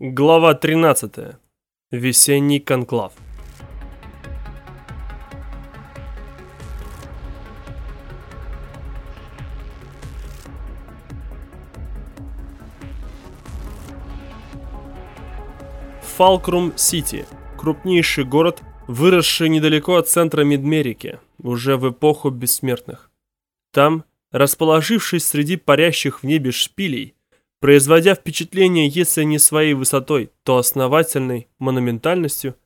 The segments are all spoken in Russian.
Глава 13. Весенний конклав. Фалкрум-Сити – крупнейший город, выросший недалеко от центра Мидмерики, уже в эпоху бессмертных. Там, расположившись среди парящих в небе шпилей, производя впечатление, если не своей высотой, то основательной монументальностью,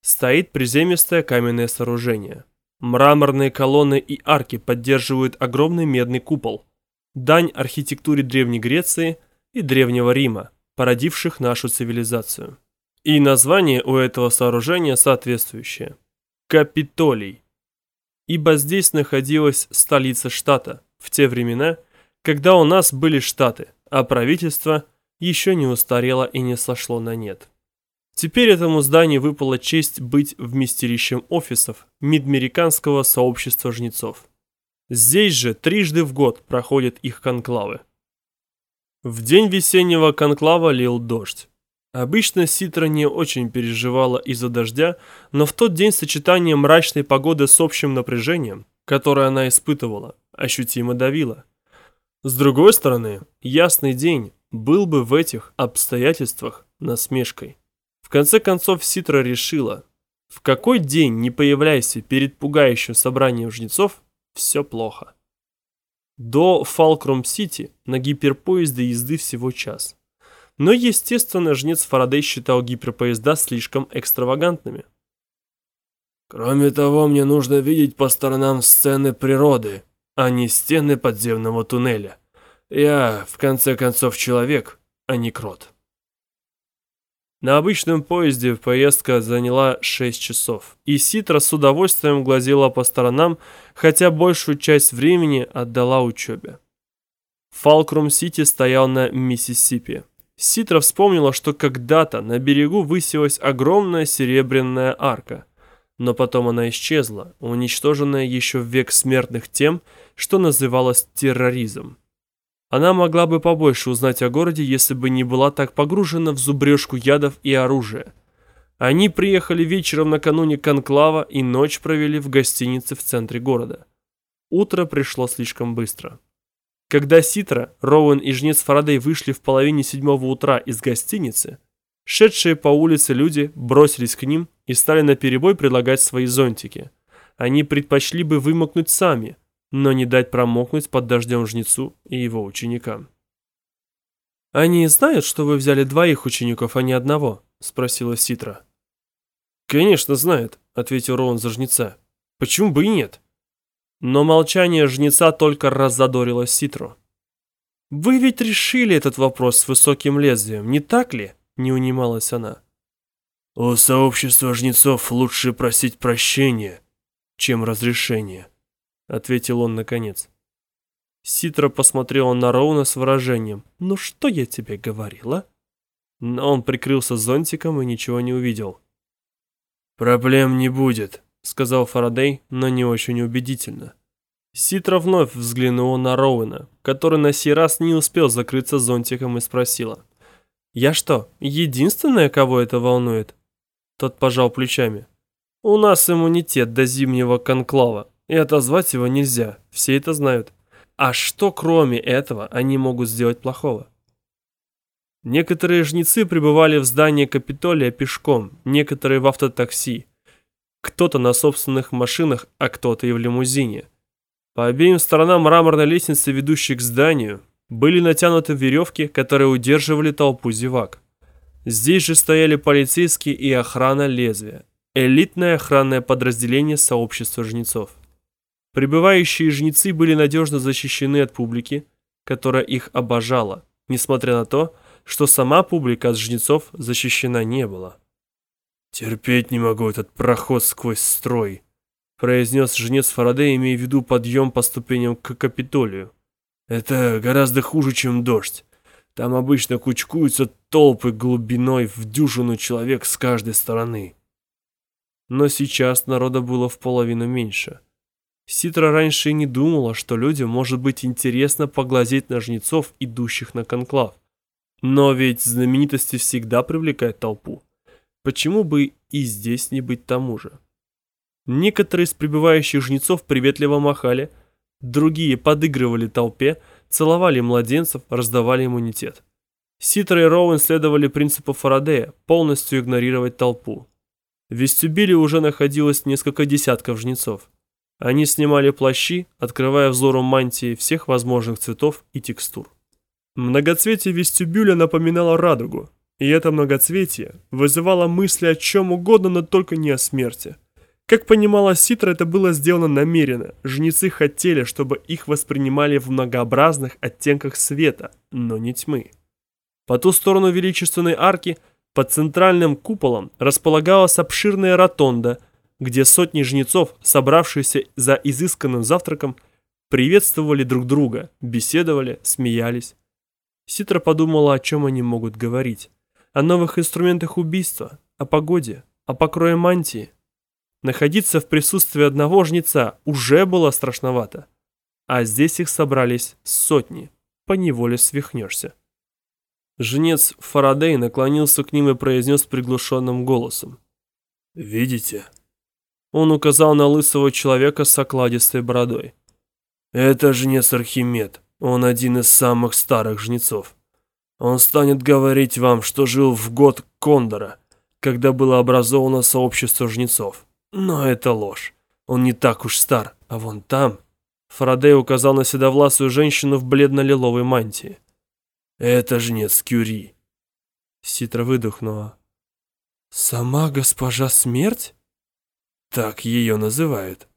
стоит приземистое каменное сооружение. Мраморные колонны и арки поддерживают огромный медный купол, дань архитектуре Древней Греции и Древнего Рима, породивших нашу цивилизацию. И название у этого сооружения соответствующее – Капитолий. Ибо здесь находилась столица штата в те времена, когда у нас были штаты – а правительство еще не устарело и не сошло на нет. Теперь этому зданию выпала честь быть вместилищем офисов Мидмериканского сообщества жнецов. Здесь же трижды в год проходят их конклавы. В день весеннего конклава лил дождь. Обычно Ситра не очень переживала из-за дождя, но в тот день сочетание мрачной погоды с общим напряжением, которое она испытывала, ощутимо давило. С другой стороны, ясный день был бы в этих обстоятельствах насмешкой. В конце концов Ситра решила, в какой день не появляйся перед пугающим собранием жнецов, все плохо. До Фалкрум-Сити на гиперпоезде езды всего час. Но, естественно, жнец Фарадей считал гиперпоезда слишком экстравагантными. «Кроме того, мне нужно видеть по сторонам сцены природы», а не стены подземного туннеля. Я, в конце концов, человек, а не крот. На обычном поезде поездка заняла 6 часов, и Ситра с удовольствием глазела по сторонам, хотя большую часть времени отдала учебе. Фалкрум-Сити стоял на Миссисипи. Ситра вспомнила, что когда-то на берегу высилась огромная серебряная арка, но потом она исчезла, уничтоженная еще в век смертных тем, что называлось терроризм. Она могла бы побольше узнать о городе, если бы не была так погружена в зубрежку ядов и оружия. Они приехали вечером накануне конклава и ночь провели в гостинице в центре города. Утро пришло слишком быстро. Когда Ситра, Роуэн и жнец Фарадей вышли в половине седьмого утра из гостиницы, шедшие по улице люди бросились к ним и стали наперебой предлагать свои зонтики. Они предпочли бы вымокнуть сами, но не дать промокнуть под дождем жнецу и его ученикам. «Они знают, что вы взяли двоих учеников, а не одного?» – спросила Ситра. «Конечно знают», – ответил Роун за жнеца. «Почему бы и нет?» Но молчание жнеца только раззадорило Ситру. «Вы ведь решили этот вопрос с высоким лезвием, не так ли?» – не унималась она. У сообщества жнецов лучше просить прощения, чем разрешения, ответил он наконец. Ситра посмотрела на Роуна с выражением «Ну что я тебе говорила?» Но он прикрылся зонтиком и ничего не увидел. «Проблем не будет», — сказал Фарадей, но не очень убедительно. Ситра вновь взглянула на Роуэна, который на сей раз не успел закрыться зонтиком и спросила. «Я что, единственная, кого это волнует?» Тот пожал плечами. «У нас иммунитет до зимнего конклава, и отозвать его нельзя, все это знают. А что кроме этого они могут сделать плохого?» Некоторые жнецы пребывали в здании Капитолия пешком, некоторые в автотакси. Кто-то на собственных машинах, а кто-то и в лимузине. По обеим сторонам мраморной лестницы, ведущей к зданию, были натянуты веревки, которые удерживали толпу зевак. Здесь же стояли полицейские и охрана лезвия. Элитное охранное подразделение сообщества жнецов. Прибывающие жнецы были надежно защищены от публики, которая их обожала, несмотря на то, что сама публика от жнецов защищена не была. «Терпеть не могу этот проход сквозь строй», произнес жнец Фарадей, имея в виду подъем по ступеням к Капитолию. «Это гораздо хуже, чем дождь. Там обычно кучкуются толпы глубиной в дюжину человек с каждой стороны. Но сейчас народа было в половину меньше. Ситра раньше и не думала, что людям может быть интересно поглазеть на жнецов, идущих на конклав. Но ведь знаменитости всегда привлекают толпу. Почему бы и здесь не быть тому же? Некоторые из прибывающих жнецов приветливо махали, другие подыгрывали толпе, целовали младенцев, раздавали иммунитет. Ситра и Роуэн следовали принципу Фарадея – полностью игнорировать толпу. В вестибюле уже находилось несколько десятков жнецов. Они снимали плащи, открывая взору мантии всех возможных цветов и текстур. Многоцветие вестибюля напоминало радугу, и это многоцветие вызывало мысли о чем угодно, но только не о смерти. Как понимала Ситра, это было сделано намеренно. Жнецы хотели, чтобы их воспринимали в многообразных оттенках света, но не тьмы. По ту сторону величественной арки, под центральным куполом, располагалась обширная ротонда, где сотни жнецов, собравшиеся за изысканным завтраком, приветствовали друг друга, беседовали, смеялись. Ситра подумала, о чем они могут говорить. О новых инструментах убийства, о погоде, о покрое мантии. Находиться в присутствии одного жнеца уже было страшновато. А здесь их собрались сотни, поневоле свихнешься. Жнец Фарадей наклонился к ним и произнес приглушенным голосом. «Видите?» Он указал на лысого человека с окладистой бородой. «Это жнец Архимед. Он один из самых старых жнецов. Он станет говорить вам, что жил в год Кондора, когда было образовано сообщество жнецов. Но это ложь. Он не так уж стар, а вон там...» Фарадей указал на седовласую женщину в бледно-лиловой мантии. Это жнец Кюри. Ситра выдохнула. Сама госпожа смерть? Так ее называют.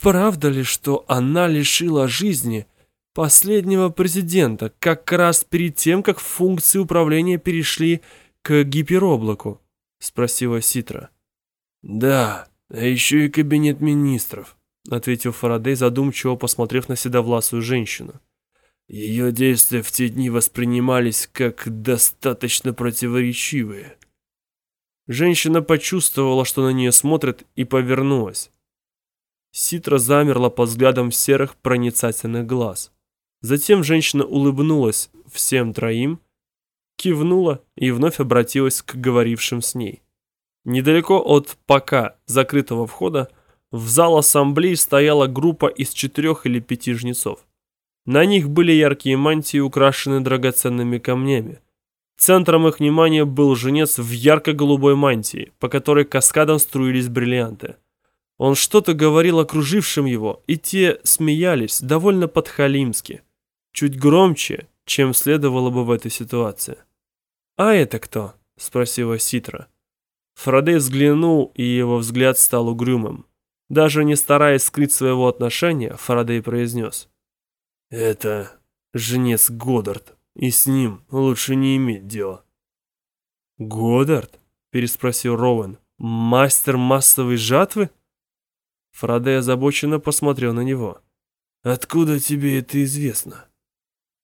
Правда ли, что она лишила жизни последнего президента как раз перед тем, как функции управления перешли к гипероблаку? Спросила Ситра. Да, а еще и кабинет министров, ответил Фарадей, задумчиво посмотрев на седовласую женщину. Ее действия в те дни воспринимались как достаточно противоречивые. Женщина почувствовала, что на нее смотрят, и повернулась. Ситра замерла под взглядом серых проницательных глаз. Затем женщина улыбнулась всем троим, кивнула и вновь обратилась к говорившим с ней. Недалеко от пока закрытого входа в зал ассамблеи стояла группа из четырех или пяти жнецов. На них были яркие мантии, украшенные драгоценными камнями. Центром их внимания был женец в ярко-голубой мантии, по которой каскадом струились бриллианты. Он что-то говорил окружившим его, и те смеялись довольно подхалимски, чуть громче, чем следовало бы в этой ситуации. «А это кто?» – спросила Ситра. Фарадей взглянул, и его взгляд стал угрюмым. Даже не стараясь скрыть своего отношения, Фарадей произнес. Это женец Годдард, и с ним лучше не иметь дела. Годдард? переспросил Роуэн. Мастер массовой жатвы? Фарадей озабоченно посмотрел на него. Откуда тебе это известно?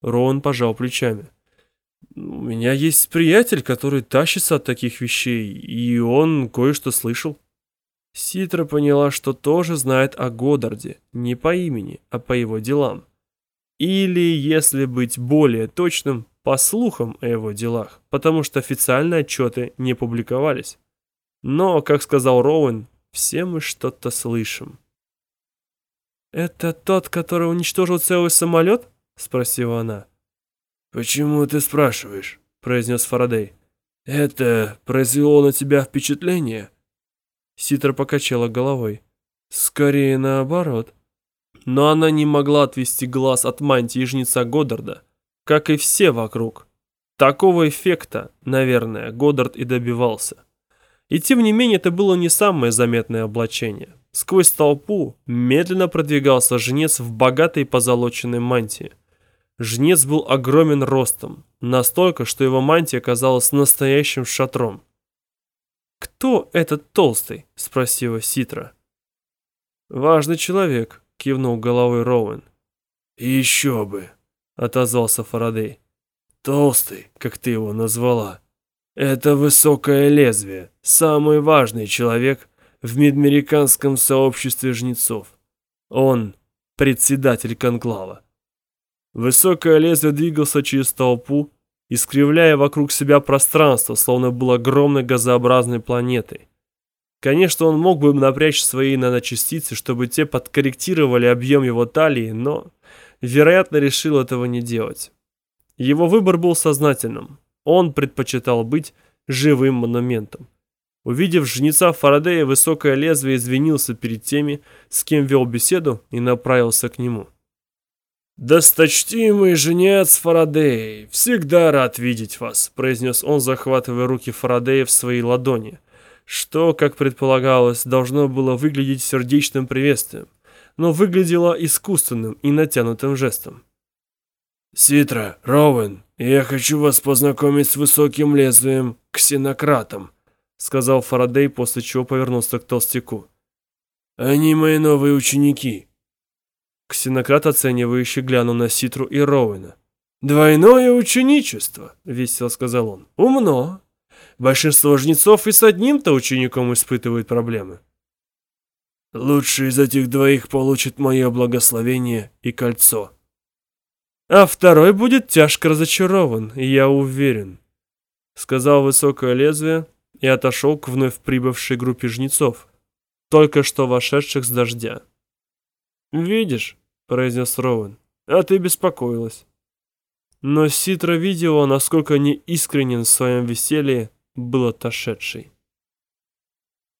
Роуэн пожал плечами. У меня есть приятель, который тащится от таких вещей, и он кое-что слышал. Ситра поняла, что тоже знает о Годдарде, не по имени, а по его делам. Или, если быть более точным, по слухам о его делах, потому что официальные отчеты не публиковались. Но, как сказал Роуэн, все мы что-то слышим. «Это тот, который уничтожил целый самолет?» — спросила она. «Почему ты спрашиваешь?» — произнес Фарадей. «Это произвело на тебя впечатление?» Ситра покачала головой. «Скорее наоборот» но она не могла отвести глаз от мантии жнеца Годдарда, как и все вокруг. Такого эффекта, наверное, Годдард и добивался. И тем не менее это было не самое заметное облачение. Сквозь толпу медленно продвигался жнец в богатой позолоченной мантии. Жнец был огромен ростом, настолько, что его мантия казалась настоящим шатром. «Кто этот толстый?» – спросила Ситра. «Важный человек», кивнул головой Роуэн. «Еще бы!» — отозвался Фарадей. «Толстый, как ты его назвала. Это высокое лезвие, самый важный человек в медмериканском сообществе жнецов. Он председатель конклава. Высокое лезвие двигался через толпу, искривляя вокруг себя пространство, словно был огромной газообразной планетой. Конечно, он мог бы напрячь свои наночастицы, чтобы те подкорректировали объем его талии, но, вероятно, решил этого не делать. Его выбор был сознательным. Он предпочитал быть живым монументом. Увидев жнеца Фарадея, высокое лезвие извинился перед теми, с кем вел беседу, и направился к нему. «Досточтимый жнец Фарадей, всегда рад видеть вас», — произнес он, захватывая руки Фарадея в свои ладони что, как предполагалось, должно было выглядеть сердечным приветствием, но выглядело искусственным и натянутым жестом. «Ситра, Роуэн, я хочу вас познакомить с высоким лезвием ксенократом», сказал Фарадей, после чего повернулся к толстяку. «Они мои новые ученики». Ксенократ оценивающе глянул на Ситру и Роуэна. «Двойное ученичество», — весело сказал он. «Умно. Большинство жнецов и с одним-то учеником испытывают проблемы. Лучший из этих двоих получит мое благословение и кольцо. А второй будет тяжко разочарован, я уверен, сказал высокое лезвие и отошел к вновь прибывшей группе жнецов, только что вошедших с дождя. «Видишь», — произнес Роуэн, — «а ты беспокоилась». Но Ситра видела, насколько неискренен в своем веселье был отошедший.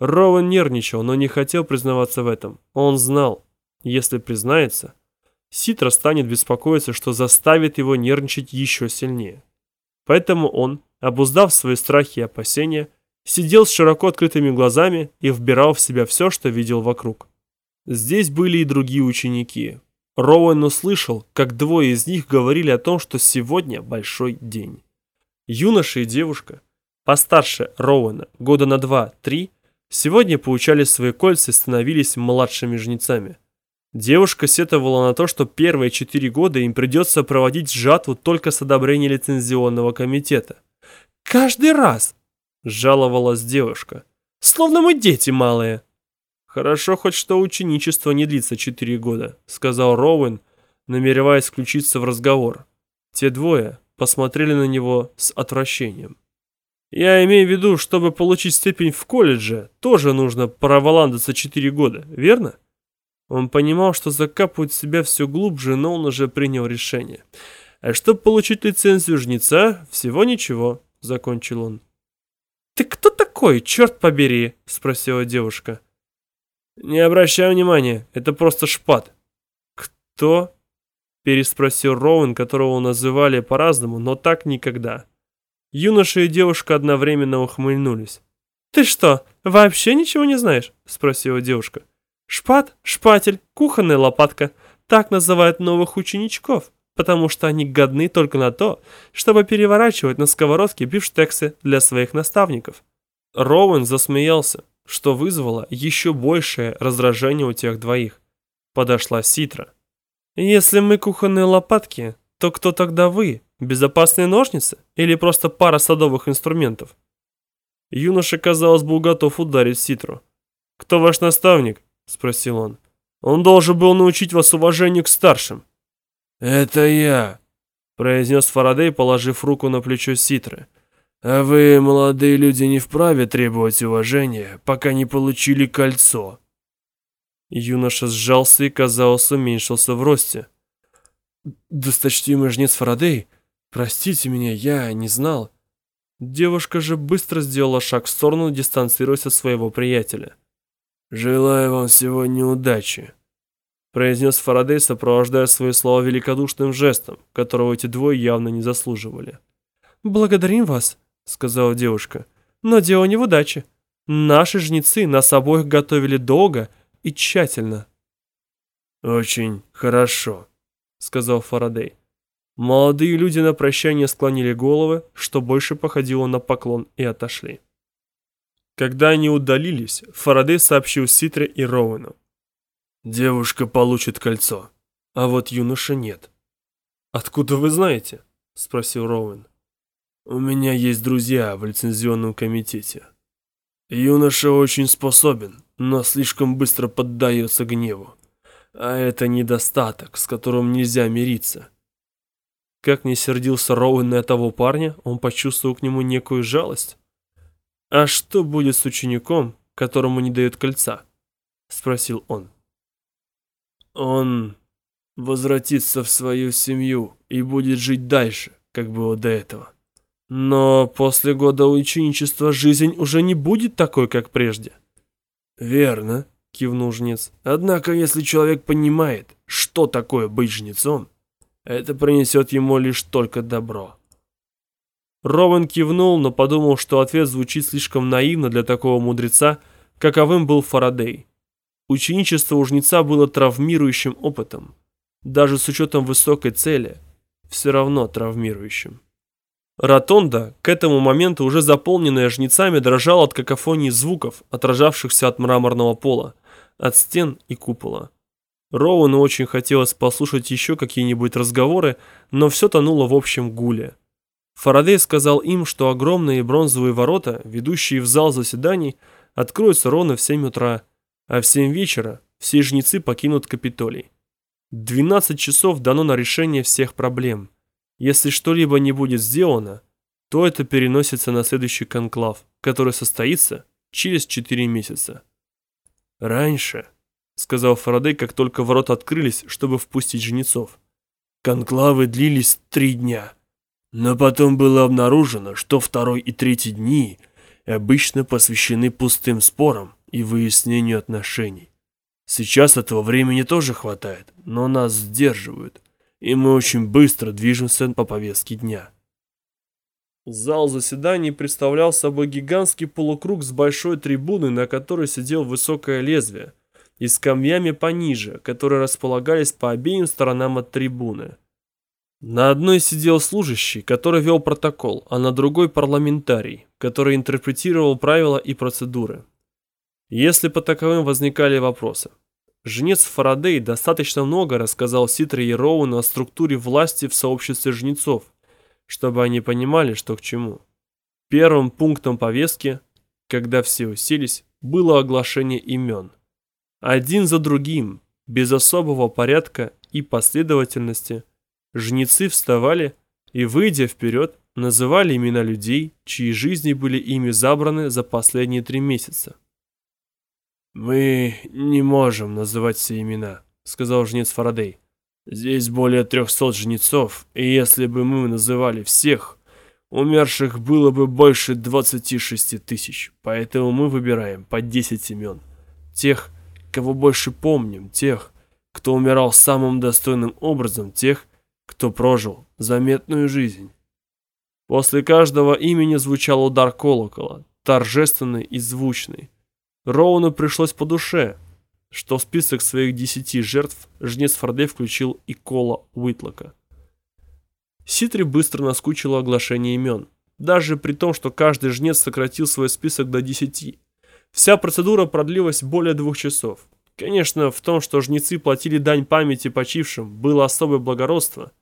Роуэн нервничал, но не хотел признаваться в этом. Он знал, если признается, Ситра станет беспокоиться, что заставит его нервничать еще сильнее. Поэтому он, обуздав свои страхи и опасения, сидел с широко открытыми глазами и вбирал в себя все, что видел вокруг. Здесь были и другие ученики. Роуэн услышал, как двое из них говорили о том, что сегодня большой день. Юноша и девушка – постарше Роуэна, года на два-три, сегодня получали свои кольца и становились младшими жнецами. Девушка сетовала на то, что первые четыре года им придется проводить жатву только с одобрения лицензионного комитета. «Каждый раз!» – жаловалась девушка. «Словно мы дети малые!» «Хорошо хоть что ученичество не длится четыре года», – сказал Роуэн, намереваясь включиться в разговор. Те двое посмотрели на него с отвращением. Я имею в виду, чтобы получить степень в колледже, тоже нужно проволандаться 4 года, верно? Он понимал, что закапывает себя все глубже, но он уже принял решение. А чтобы получить лицензию жнеца, всего ничего, закончил он. «Ты кто такой, черт побери?» – спросила девушка. «Не обращай внимания, это просто шпат». «Кто?» – переспросил Роуэн, которого называли по-разному, но так никогда. Юноша и девушка одновременно ухмыльнулись. «Ты что, вообще ничего не знаешь?» – спросила девушка. «Шпат, шпатель, кухонная лопатка – так называют новых ученичков, потому что они годны только на то, чтобы переворачивать на сковородке бифштексы для своих наставников». Роуэн засмеялся, что вызвало еще большее раздражение у тех двоих. Подошла Ситра. «Если мы кухонные лопатки, то кто тогда вы, Безопасные ножницы или просто пара садовых инструментов? Юноша, казалось, был готов ударить Ситру. «Кто ваш наставник?» – спросил он. «Он должен был научить вас уважению к старшим». «Это я», – произнес Фарадей, положив руку на плечо Ситры. «А вы, молодые люди, не вправе требовать уважения, пока не получили кольцо». Юноша сжался и, казалось, уменьшился в росте. «Досточтимый жнец Фарадей, «Простите меня, я не знал». Девушка же быстро сделала шаг в сторону, дистанцируясь от своего приятеля. «Желаю вам сегодня удачи», — произнес Фарадей, сопровождая свои слова великодушным жестом, которого эти двое явно не заслуживали. «Благодарим вас», — сказала девушка. «Но дело не в удаче. Наши жнецы нас обоих готовили долго и тщательно». «Очень хорошо», — сказал Фарадей. Молодые люди на прощание склонили головы, что больше походило на поклон, и отошли. Когда они удалились, Фарадей сообщил Ситре и Роуэну. «Девушка получит кольцо, а вот юноша нет». «Откуда вы знаете?» – спросил Роуэн. «У меня есть друзья в лицензионном комитете. Юноша очень способен, но слишком быстро поддается гневу. А это недостаток, с которым нельзя мириться». Как не сердился Роуэн на того парня, он почувствовал к нему некую жалость. «А что будет с учеником, которому не дают кольца?» — спросил он. «Он возвратится в свою семью и будет жить дальше, как было до этого. Но после года ученичества жизнь уже не будет такой, как прежде». «Верно», — кивнул жнец. «Однако, если человек понимает, что такое быть жнецом, это принесет ему лишь только добро». Рован кивнул, но подумал, что ответ звучит слишком наивно для такого мудреца, каковым был Фарадей. Ученичество у жнеца было травмирующим опытом. Даже с учетом высокой цели, все равно травмирующим. Ротонда, к этому моменту уже заполненная жнецами, дрожала от какофонии звуков, отражавшихся от мраморного пола, от стен и купола. Роуэну очень хотелось послушать еще какие-нибудь разговоры, но все тонуло в общем гуле. Фарадей сказал им, что огромные бронзовые ворота, ведущие в зал заседаний, откроются ровно в 7 утра, а в 7 вечера все жнецы покинут Капитолий. 12 часов дано на решение всех проблем – если что-либо не будет сделано, то это переносится на следующий конклав, который состоится через 4 месяца. Раньше, сказал Фарадей, как только ворота открылись, чтобы впустить жнецов, конклавы длились три дня. Но потом было обнаружено, что второй и третий дни обычно посвящены пустым спорам и выяснению отношений. Сейчас этого времени тоже хватает, но нас сдерживают и мы очень быстро движемся по повестке дня. Зал заседаний представлял собой гигантский полукруг с большой трибуной, на которой сидел высокое лезвие, и скамьями пониже, которые располагались по обеим сторонам от трибуны. На одной сидел служащий, который вел протокол, а на другой парламентарий, который интерпретировал правила и процедуры. Если по таковым возникали вопросы – Жнец Фарадей достаточно много рассказал Ситре и Роуну о структуре власти в сообществе жнецов, чтобы они понимали, что к чему. Первым пунктом повестки, когда все уселись, было оглашение имен. Один за другим, без особого порядка и последовательности, жнецы вставали и, выйдя вперед, называли имена людей, чьи жизни были ими забраны за последние три месяца. «Мы не можем называть все имена», — сказал жнец Фарадей. «Здесь более трехсот жнецов, и если бы мы называли всех, умерших было бы больше двадцати шести тысяч, поэтому мы выбираем по десять имен. Тех, кого больше помним, тех, кто умирал самым достойным образом, тех, кто прожил заметную жизнь». После каждого имени звучал удар колокола, торжественный и звучный. Роуну пришлось по душе, что в список своих десяти жертв жнец Фордей включил и Кола Уитлока. Ситри быстро наскучило оглашение имен, даже при том, что каждый жнец сократил свой список до десяти. Вся процедура продлилась более двух часов. Конечно, в том, что жнецы платили дань памяти почившим, было особое благородство.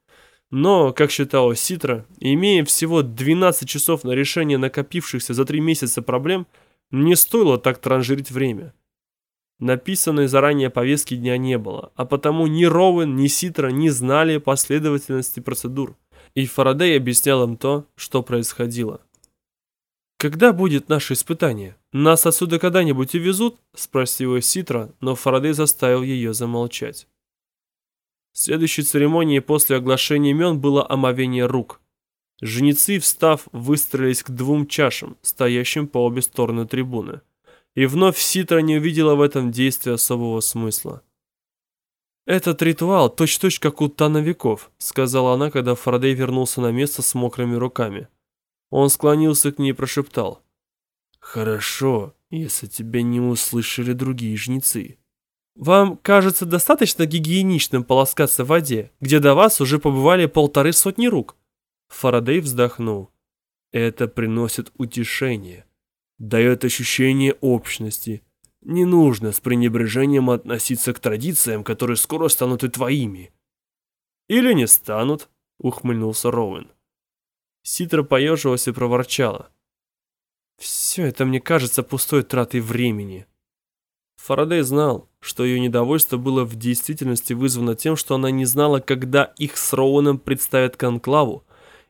Но, как считала Ситра, имея всего 12 часов на решение накопившихся за три месяца проблем – не стоило так транжирить время. Написанной заранее повестки дня не было, а потому ни Роуэн, ни Ситра не знали последовательности процедур. И Фарадей объяснял им то, что происходило. «Когда будет наше испытание? Нас отсюда когда-нибудь увезут?» – спросила Ситра, но Фарадей заставил ее замолчать. Следующей церемонией после оглашения имен было омовение рук. Жнецы, встав, выстроились к двум чашам, стоящим по обе стороны трибуны. И вновь Ситра не увидела в этом действии особого смысла. «Этот ритуал точь-точь как у тановиков», — сказала она, когда Фарадей вернулся на место с мокрыми руками. Он склонился к ней и прошептал. «Хорошо, если тебя не услышали другие жнецы». «Вам кажется достаточно гигиеничным полоскаться в воде, где до вас уже побывали полторы сотни рук?» Фарадей вздохнул. Это приносит утешение, дает ощущение общности. Не нужно с пренебрежением относиться к традициям, которые скоро станут и твоими. Или не станут, ухмыльнулся Роуэн. Ситра поежилась и проворчала. Все это мне кажется пустой тратой времени. Фарадей знал, что ее недовольство было в действительности вызвано тем, что она не знала, когда их с Роуэном представят конклаву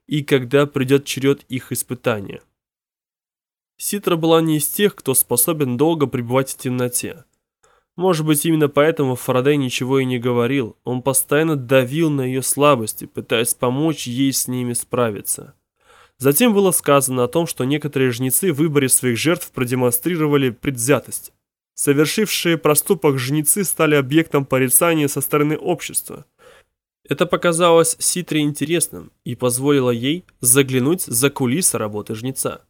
и когда придет черед их испытания. Ситра была не из тех, кто способен долго пребывать в темноте. Может быть, именно поэтому Фарадей ничего и не говорил. Он постоянно давил на ее слабости, пытаясь помочь ей с ними справиться. Затем было сказано о том, что некоторые жнецы в выборе своих жертв продемонстрировали предвзятость. Совершившие проступок жнецы стали объектом порицания со стороны общества. Это показалось Ситре интересным и позволило ей заглянуть за кулисы работы жнеца.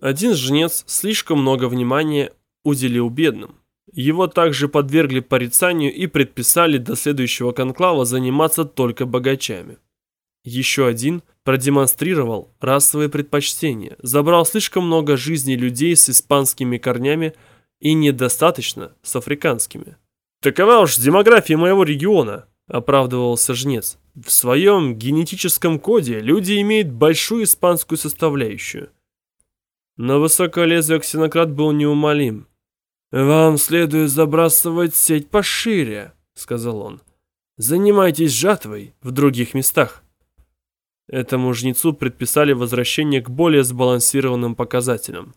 Один жнец слишком много внимания уделил бедным. Его также подвергли порицанию и предписали до следующего конклава заниматься только богачами. Еще один продемонстрировал расовые предпочтения, забрал слишком много жизней людей с испанскими корнями и недостаточно с африканскими. «Такова уж демография моего региона», – оправдывался жнец. «В своем генетическом коде люди имеют большую испанскую составляющую». Но высоколезвие ксенократ был неумолим. «Вам следует забрасывать сеть пошире», — сказал он. «Занимайтесь жатвой в других местах». Этому жнецу предписали возвращение к более сбалансированным показателям.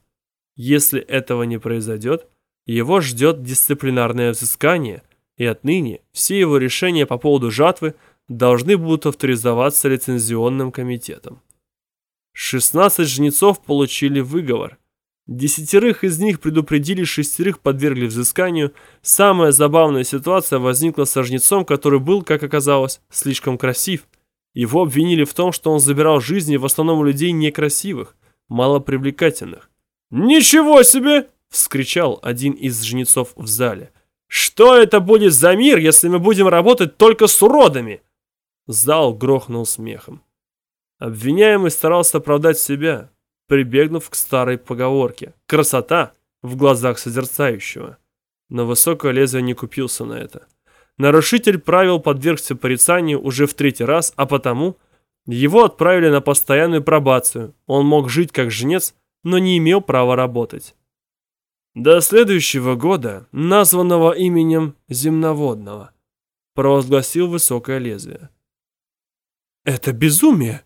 Если этого не произойдет, его ждет дисциплинарное взыскание, и отныне все его решения по поводу жатвы должны будут авторизоваться лицензионным комитетом. 16 жнецов получили выговор, Десятерых из них предупредили, шестерых подвергли взысканию. Самая забавная ситуация возникла с жнецом, который был, как оказалось, слишком красив. Его обвинили в том, что он забирал жизни в основном у людей некрасивых, малопривлекательных. «Ничего себе!» – вскричал один из жнецов в зале. «Что это будет за мир, если мы будем работать только с уродами?» Зал грохнул смехом. Обвиняемый старался оправдать себя, прибегнув к старой поговорке «красота в глазах созерцающего». Но высокое лезвие не купился на это. Нарушитель правил подвергся порицанию уже в третий раз, а потому его отправили на постоянную пробацию. Он мог жить как жнец, но не имел права работать. До следующего года, названного именем Земноводного, провозгласил высокое лезвие. «Это безумие!»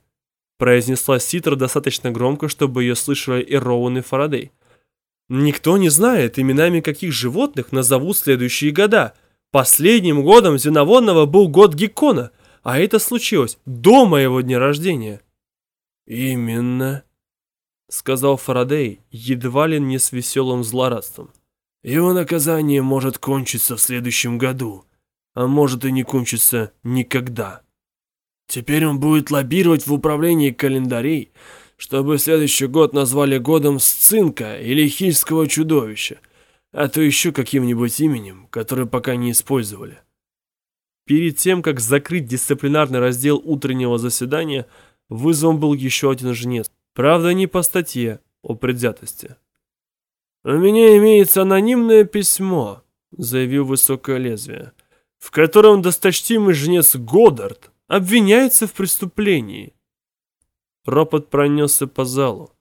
произнесла Ситра достаточно громко, чтобы ее слышали и Роуэн и Фарадей. Никто не знает, именами каких животных назовут следующие года. Последним годом земноводного был год Геккона, а это случилось до моего дня рождения. Именно, сказал Фарадей, едва ли не с веселым злорадством. Его наказание может кончиться в следующем году, а может и не кончиться никогда. Теперь он будет лоббировать в управлении календарей, чтобы следующий год назвали годом Сцинка или Хильского чудовища, а то еще каким-нибудь именем, которое пока не использовали. Перед тем, как закрыть дисциплинарный раздел утреннего заседания, вызовом был еще один жнец. Правда, не по статье о предвзятости. «У меня имеется анонимное письмо», — заявил высокое лезвие, «в котором досточтимый жнец Годдард обвиняется в преступлении. Ропот пронесся по залу.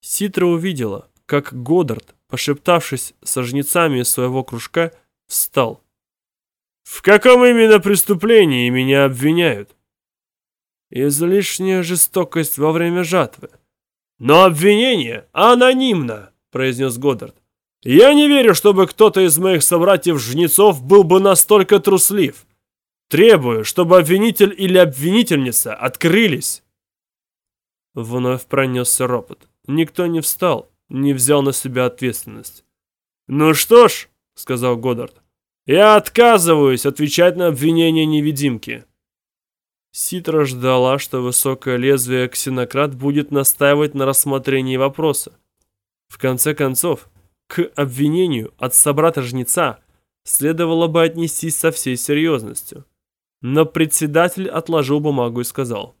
Ситра увидела, как Годдард, пошептавшись со жнецами своего кружка, встал. «В каком именно преступлении меня обвиняют?» «Излишняя жестокость во время жатвы». «Но обвинение анонимно», — произнес Годдард. «Я не верю, чтобы кто-то из моих собратьев-жнецов был бы настолько труслив. Требую, чтобы обвинитель или обвинительница открылись. Вновь пронесся ропот. Никто не встал, не взял на себя ответственность. «Ну что ж», — сказал Годдард, — «я отказываюсь отвечать на обвинение невидимки». Ситра ждала, что высокое лезвие ксенократ будет настаивать на рассмотрении вопроса. В конце концов, к обвинению от собрата-жнеца следовало бы отнестись со всей серьезностью. Но председатель отложил бумагу и сказал.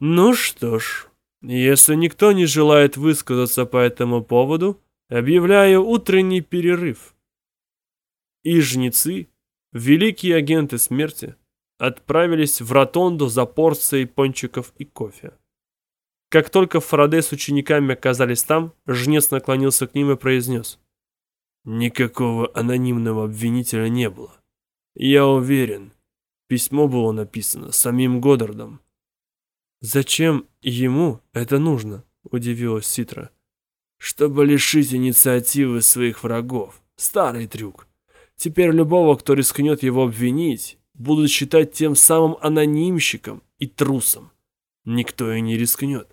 «Ну что ж, если никто не желает высказаться по этому поводу, объявляю утренний перерыв». И жнецы, великие агенты смерти, отправились в ротонду за порцией пончиков и кофе. Как только Фарадей с учениками оказались там, жнец наклонился к ним и произнес. Никакого анонимного обвинителя не было. Я уверен, письмо было написано самим Годдардом. «Зачем ему это нужно?» – удивилась Ситра. «Чтобы лишить инициативы своих врагов. Старый трюк. Теперь любого, кто рискнет его обвинить, будут считать тем самым анонимщиком и трусом. Никто и не рискнет.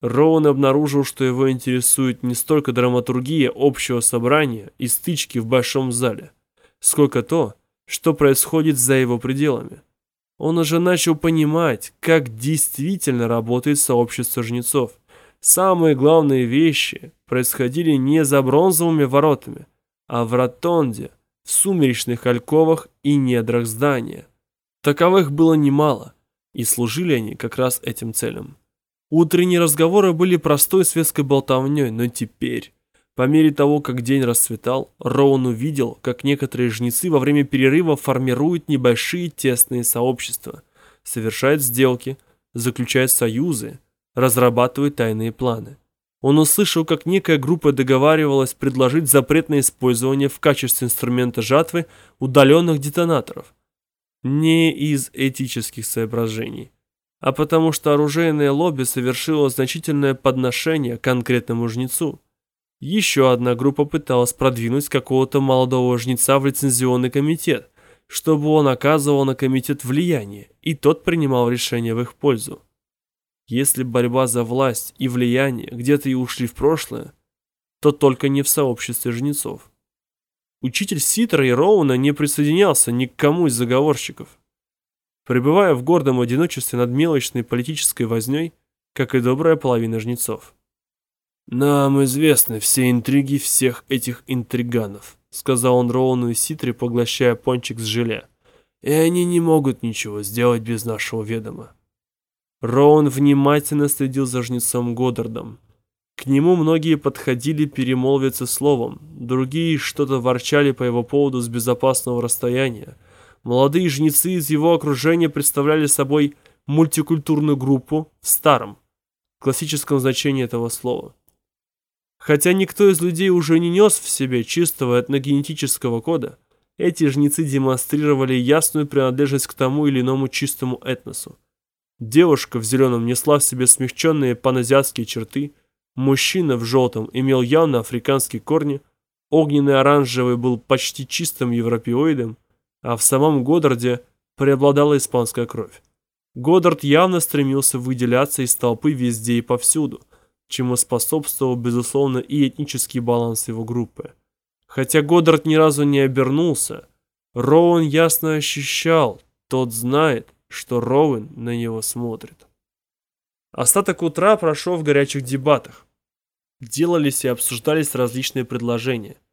Роуэн обнаружил, что его интересует не столько драматургия общего собрания и стычки в большом зале, сколько то, что происходит за его пределами. Он уже начал понимать, как действительно работает сообщество жнецов. Самые главные вещи происходили не за бронзовыми воротами, а в ротонде, в сумеречных альковах и недрах здания. Таковых было немало, и служили они как раз этим целям. Утренние разговоры были простой светской болтовней, но теперь, по мере того, как день расцветал, Роун увидел, как некоторые жнецы во время перерыва формируют небольшие тесные сообщества, совершают сделки, заключают союзы, разрабатывают тайные планы. Он услышал, как некая группа договаривалась предложить запрет на использование в качестве инструмента жатвы удаленных детонаторов. Не из этических соображений, а потому что оружейное лобби совершило значительное подношение конкретному жнецу. Еще одна группа пыталась продвинуть какого-то молодого жнеца в лицензионный комитет, чтобы он оказывал на комитет влияние, и тот принимал решения в их пользу. Если борьба за власть и влияние где-то и ушли в прошлое, то только не в сообществе жнецов. Учитель Ситера и Роуна не присоединялся ни к кому из заговорщиков пребывая в гордом одиночестве над мелочной политической вознёй, как и добрая половина жнецов. «Нам известны все интриги всех этих интриганов», сказал он Роуну и Ситре, поглощая пончик с желе. «И они не могут ничего сделать без нашего ведома». Роун внимательно следил за жнецом Годдардом. К нему многие подходили перемолвиться словом, другие что-то ворчали по его поводу с безопасного расстояния, Молодые жнецы из его окружения представляли собой мультикультурную группу в старом, классическом значении этого слова. Хотя никто из людей уже не нес в себе чистого этногенетического кода, эти жнецы демонстрировали ясную принадлежность к тому или иному чистому этносу. Девушка в зеленом несла в себе смягченные паназиатские черты, мужчина в желтом имел явно африканские корни, огненный оранжевый был почти чистым европеоидом, а в самом Годдарде преобладала испанская кровь. Годдард явно стремился выделяться из толпы везде и повсюду, чему способствовал, безусловно, и этнический баланс его группы. Хотя Годдард ни разу не обернулся, Роуэн ясно ощущал, тот знает, что Роуэн на него смотрит. Остаток утра прошел в горячих дебатах. Делались и обсуждались различные предложения –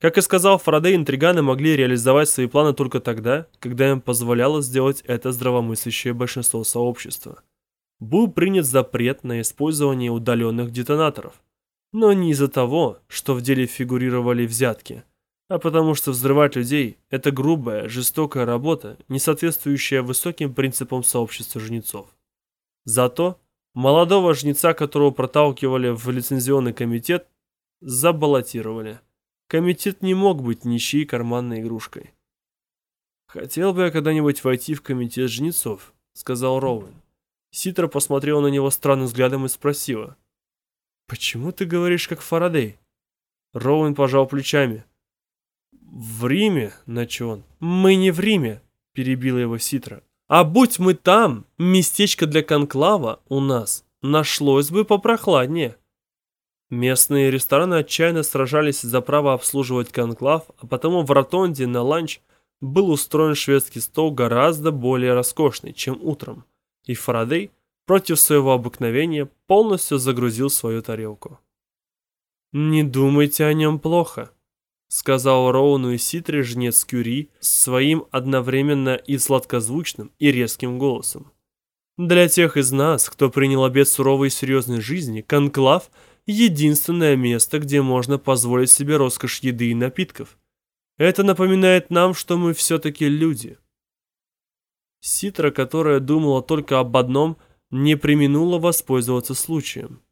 как и сказал Фарадей, интриганы могли реализовать свои планы только тогда, когда им позволяло сделать это здравомыслящее большинство сообщества. Был принят запрет на использование удаленных детонаторов. Но не из-за того, что в деле фигурировали взятки, а потому что взрывать людей – это грубая, жестокая работа, не соответствующая высоким принципам сообщества жнецов. Зато молодого жнеца, которого проталкивали в лицензионный комитет, забаллотировали. Комитет не мог быть ничьей карманной игрушкой. «Хотел бы я когда-нибудь войти в комитет жнецов», — сказал Роуэн. Ситра посмотрела на него странным взглядом и спросила. «Почему ты говоришь как Фарадей?» Роуэн пожал плечами. «В Риме», — начал он. «Мы не в Риме», — перебила его Ситра. «А будь мы там, местечко для конклава у нас нашлось бы попрохладнее». Местные рестораны отчаянно сражались за право обслуживать конклав, а потому в ротонде на ланч был устроен шведский стол гораздо более роскошный, чем утром, и Фарадей, против своего обыкновения, полностью загрузил свою тарелку. «Не думайте о нем плохо», — сказал Роуну и Ситре жнец Кюри своим одновременно и сладкозвучным, и резким голосом. «Для тех из нас, кто принял обет суровой и серьезной жизни, конклав — единственное место, где можно позволить себе роскошь еды и напитков. Это напоминает нам, что мы все-таки люди. Ситра, которая думала только об одном, не применула воспользоваться случаем.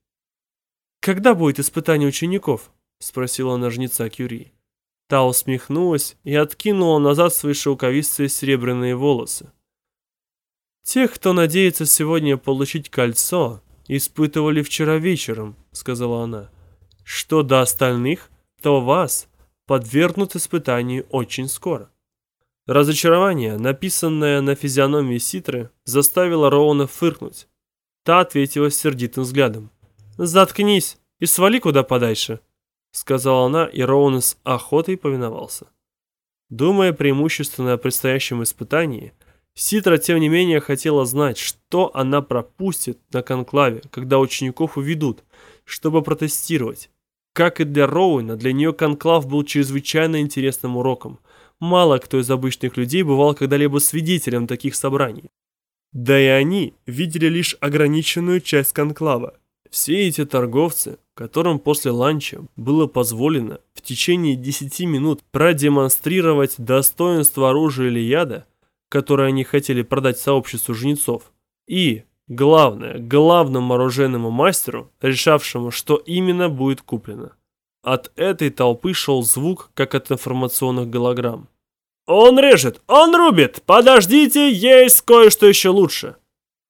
«Когда будет испытание учеников?» спросила она жнеца Кюри. Та усмехнулась и откинула назад свои шелковистые серебряные волосы. «Тех, кто надеется сегодня получить кольцо, испытывали вчера вечером», — сказала она. «Что до остальных, то вас подвергнут испытанию очень скоро». Разочарование, написанное на физиономии Ситры, заставило Роуна фыркнуть. Та ответила сердитым взглядом. «Заткнись и свали куда подальше», — сказала она, и Роуэн с охотой повиновался. Думая преимущественно о предстоящем испытании, Ситра, тем не менее, хотела знать, что она пропустит на конклаве, когда учеников уведут, чтобы протестировать. Как и для Роуэна, для нее конклав был чрезвычайно интересным уроком. Мало кто из обычных людей бывал когда-либо свидетелем таких собраний. Да и они видели лишь ограниченную часть конклава. Все эти торговцы, которым после ланча было позволено в течение 10 минут продемонстрировать достоинство оружия или яда, которое они хотели продать сообществу жнецов, и, главное, главному оружейному мастеру, решавшему, что именно будет куплено. От этой толпы шел звук, как от информационных голограмм. «Он режет! Он рубит! Подождите, есть кое-что еще лучше!»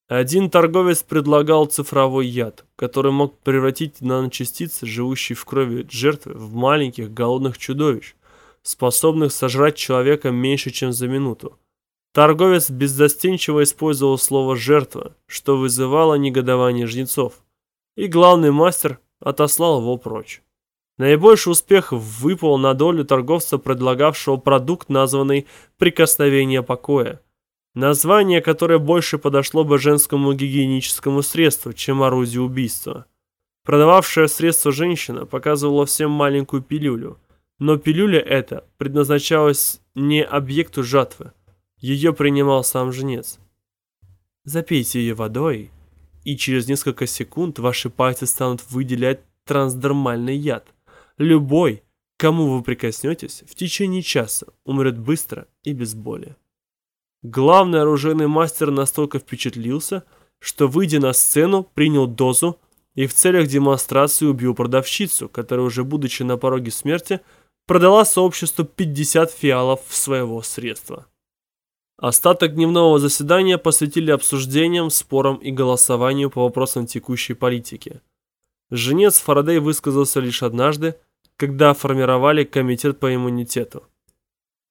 Один торговец предлагал цифровой яд, который мог превратить наночастицы, живущие в крови жертвы, в маленьких голодных чудовищ, способных сожрать человека меньше, чем за минуту. Торговец беззастенчиво использовал слово «жертва», что вызывало негодование жнецов, и главный мастер отослал его прочь. Наибольший успех выпал на долю торговца, предлагавшего продукт, названный «прикосновение покоя». Название, которое больше подошло бы женскому гигиеническому средству, чем орудию убийства. Продававшая средство женщина показывала всем маленькую пилюлю, но пилюля эта предназначалась не объекту жатвы. Ее принимал сам жнец. Запейте ее водой, и через несколько секунд ваши пальцы станут выделять трансдермальный яд. Любой, кому вы прикоснетесь, в течение часа умрет быстро и без боли. Главный оружейный мастер настолько впечатлился, что, выйдя на сцену, принял дозу и в целях демонстрации убил продавщицу, которая уже будучи на пороге смерти, продала сообществу 50 фиалов своего средства. Остаток дневного заседания посвятили обсуждениям, спорам и голосованию по вопросам текущей политики. Женец Фарадей высказался лишь однажды, когда формировали комитет по иммунитету.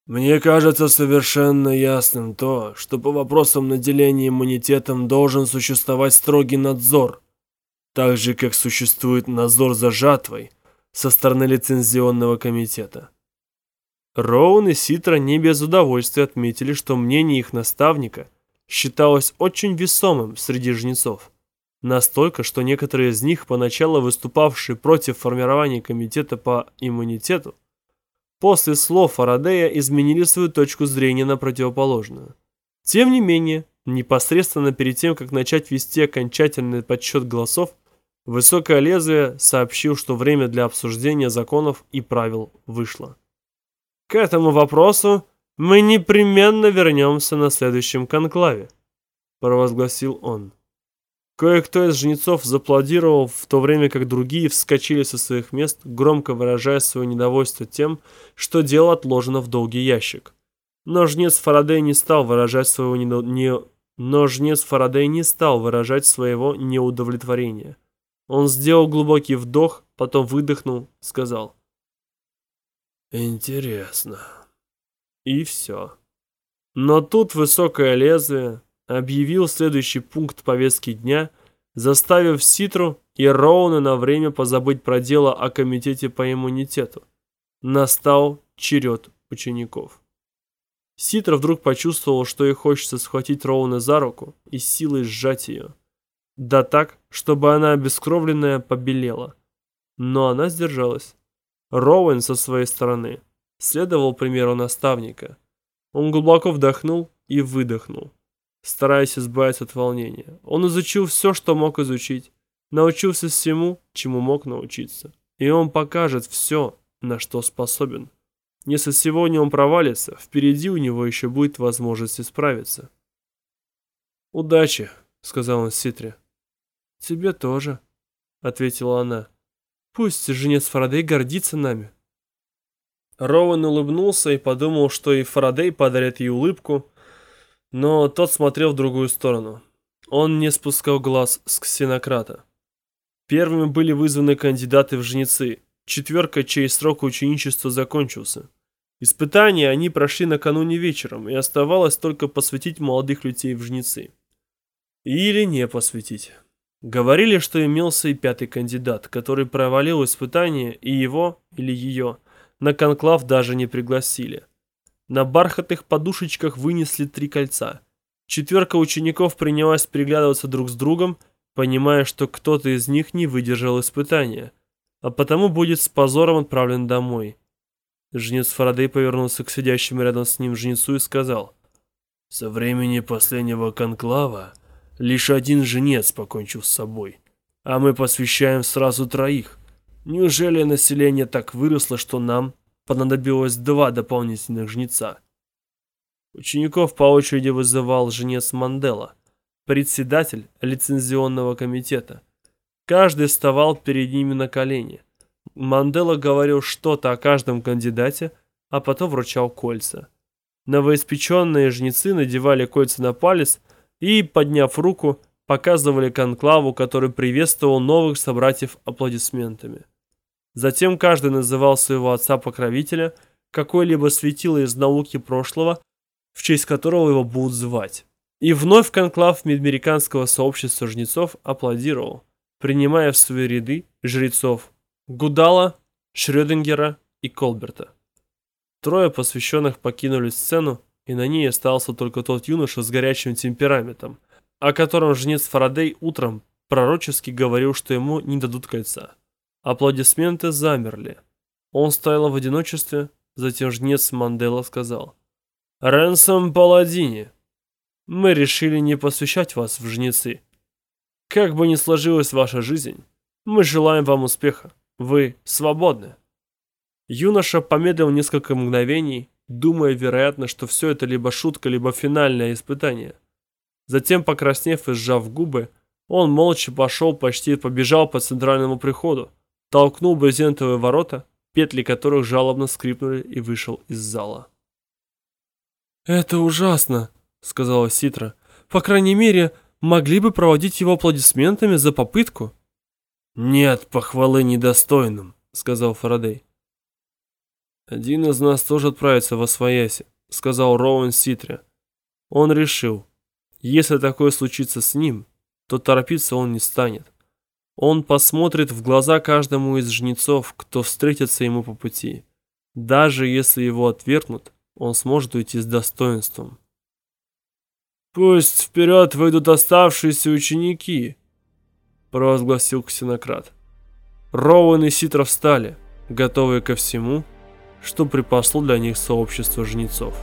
Мне кажется совершенно ясным то, что по вопросам наделения иммунитетом должен существовать строгий надзор, так же, как существует надзор за жатвой со стороны лицензионного комитета. Роун и Ситра не без удовольствия отметили, что мнение их наставника считалось очень весомым среди жнецов. Настолько, что некоторые из них, поначалу выступавшие против формирования комитета по иммунитету, после слов Фарадея изменили свою точку зрения на противоположную. Тем не менее, непосредственно перед тем, как начать вести окончательный подсчет голосов, Высокое лезвие сообщил, что время для обсуждения законов и правил вышло. К этому вопросу мы непременно вернемся на следующем конклаве, провозгласил он. Кое-кто из жнецов зааплодировал, в то время как другие вскочили со своих мест, громко выражая свое недовольство тем, что дело отложено в долгий ящик. Но жнец Фарадей не стал выражать своего недо... не... Но жнец Фарадей не стал выражать своего неудовлетворения. Он сделал глубокий вдох, потом выдохнул, сказал. «Интересно». И все. Но тут высокое лезвие, объявил следующий пункт повестки дня, заставив Ситру и Роуна на время позабыть про дело о комитете по иммунитету. Настал черед учеников. Ситра вдруг почувствовал, что ей хочется схватить Роуна за руку и силой сжать ее. Да так, чтобы она обескровленная побелела. Но она сдержалась. Роуэн со своей стороны следовал примеру наставника. Он глубоко вдохнул и выдохнул стараясь избавиться от волнения. Он изучил все, что мог изучить, научился всему, чему мог научиться. И он покажет все, на что способен. Если сегодня он провалится, впереди у него еще будет возможность исправиться. «Удачи», — сказал он Ситре. «Тебе тоже», — ответила она. Пусть женец Фарадей гордится нами. Роуэн улыбнулся и подумал, что и Фарадей подарит ей улыбку, но тот смотрел в другую сторону. Он не спускал глаз с ксенократа. Первыми были вызваны кандидаты в жнецы, четверка, чей срок ученичества закончился. Испытания они прошли накануне вечером, и оставалось только посвятить молодых людей в жнецы. Или не посвятить. Говорили, что имелся и пятый кандидат, который провалил испытание, и его, или ее, на конклав даже не пригласили. На бархатных подушечках вынесли три кольца. Четверка учеников принялась приглядываться друг с другом, понимая, что кто-то из них не выдержал испытания, а потому будет с позором отправлен домой. Жнец Фарадей повернулся к сидящему рядом с ним жнецу и сказал, «Со времени последнего конклава лишь один жнец покончил с собой, а мы посвящаем сразу троих. Неужели население так выросло, что нам понадобилось два дополнительных жнеца?» Учеников по очереди вызывал жнец Мандела, председатель лицензионного комитета. Каждый вставал перед ними на колени. Мандела говорил что-то о каждом кандидате, а потом вручал кольца. Новоиспеченные жнецы надевали кольца на палец и, подняв руку, показывали конклаву, который приветствовал новых собратьев аплодисментами. Затем каждый называл своего отца-покровителя, какой-либо светило из науки прошлого, в честь которого его будут звать. И вновь конклав Медмериканского сообщества жнецов аплодировал, принимая в свои ряды жрецов Гудала, Шрёдингера и Колберта. Трое посвященных покинули сцену, и на ней остался только тот юноша с горячим темпераментом, о котором жнец Фарадей утром пророчески говорил, что ему не дадут кольца. Аплодисменты замерли. Он стоял в одиночестве, затем жнец Мандела сказал. «Ренсом Паладини, мы решили не посвящать вас в жнецы. Как бы ни сложилась ваша жизнь, мы желаем вам успеха. Вы свободны. Юноша помедлил несколько мгновений, думая, вероятно, что все это либо шутка, либо финальное испытание. Затем, покраснев и сжав губы, он молча пошел, почти побежал по центральному приходу, толкнул брезентовые ворота, петли которых жалобно скрипнули и вышел из зала. «Это ужасно», — сказала Ситра. «По крайней мере, могли бы проводить его аплодисментами за попытку». «Нет похвалы недостойным», — сказал Фарадей. «Один из нас тоже отправится во свояси», — сказал Роуэн Ситре. Он решил, если такое случится с ним, то торопиться он не станет. Он посмотрит в глаза каждому из жнецов, кто встретится ему по пути. Даже если его отвергнут, он сможет уйти с достоинством. «Пусть вперед выйдут оставшиеся ученики», провозгласил ксенократ. Роуэн и Ситра встали, готовые ко всему, что припасло для них сообщество жнецов.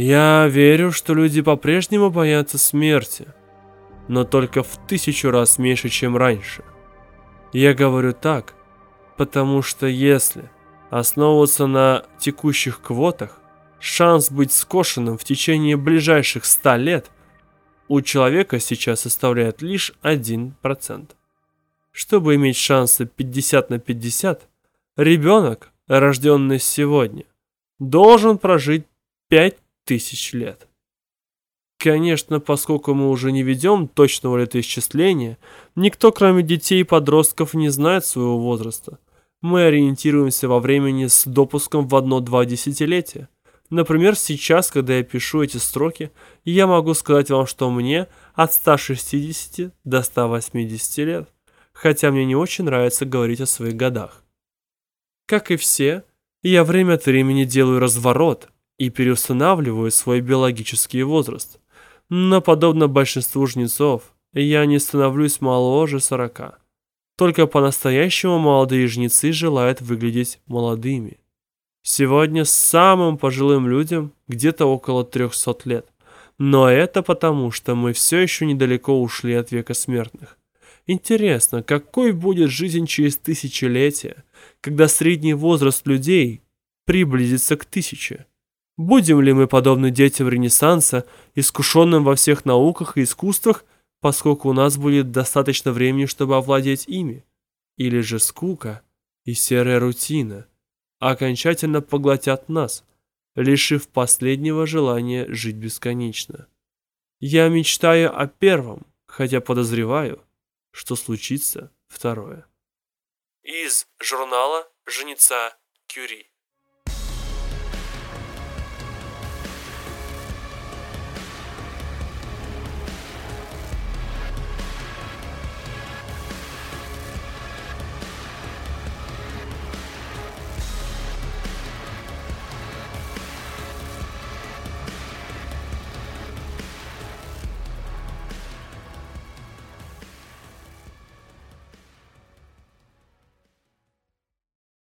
Я верю, что люди по-прежнему боятся смерти, но только в тысячу раз меньше, чем раньше. Я говорю так, потому что если основываться на текущих квотах, Шанс быть скошенным в течение ближайших 100 лет у человека сейчас составляет лишь 1%. Чтобы иметь шансы 50 на 50, ребенок, рожденный сегодня, должен прожить 5000 лет. Конечно, поскольку мы уже не ведем точного летоисчисления, никто кроме детей и подростков не знает своего возраста. Мы ориентируемся во времени с допуском в одно-два десятилетия. Например, сейчас, когда я пишу эти строки, я могу сказать вам, что мне от 160 до 180 лет, хотя мне не очень нравится говорить о своих годах. Как и все, я время от времени делаю разворот и переустанавливаю свой биологический возраст. Но подобно большинству жнецов, я не становлюсь моложе 40. Только по-настоящему молодые жнецы желают выглядеть молодыми. Сегодня самым пожилым людям где-то около 300 лет. Но это потому, что мы все еще недалеко ушли от века смертных. Интересно, какой будет жизнь через тысячелетия, когда средний возраст людей приблизится к тысяче? Будем ли мы подобны детям Ренессанса, искушенным во всех науках и искусствах, поскольку у нас будет достаточно времени, чтобы овладеть ими? Или же скука и серая рутина окончательно поглотят нас, лишив последнего желания жить бесконечно? Я мечтаю о первом, хотя подозреваю, что случится второе. Из журнала «Женица Кюри»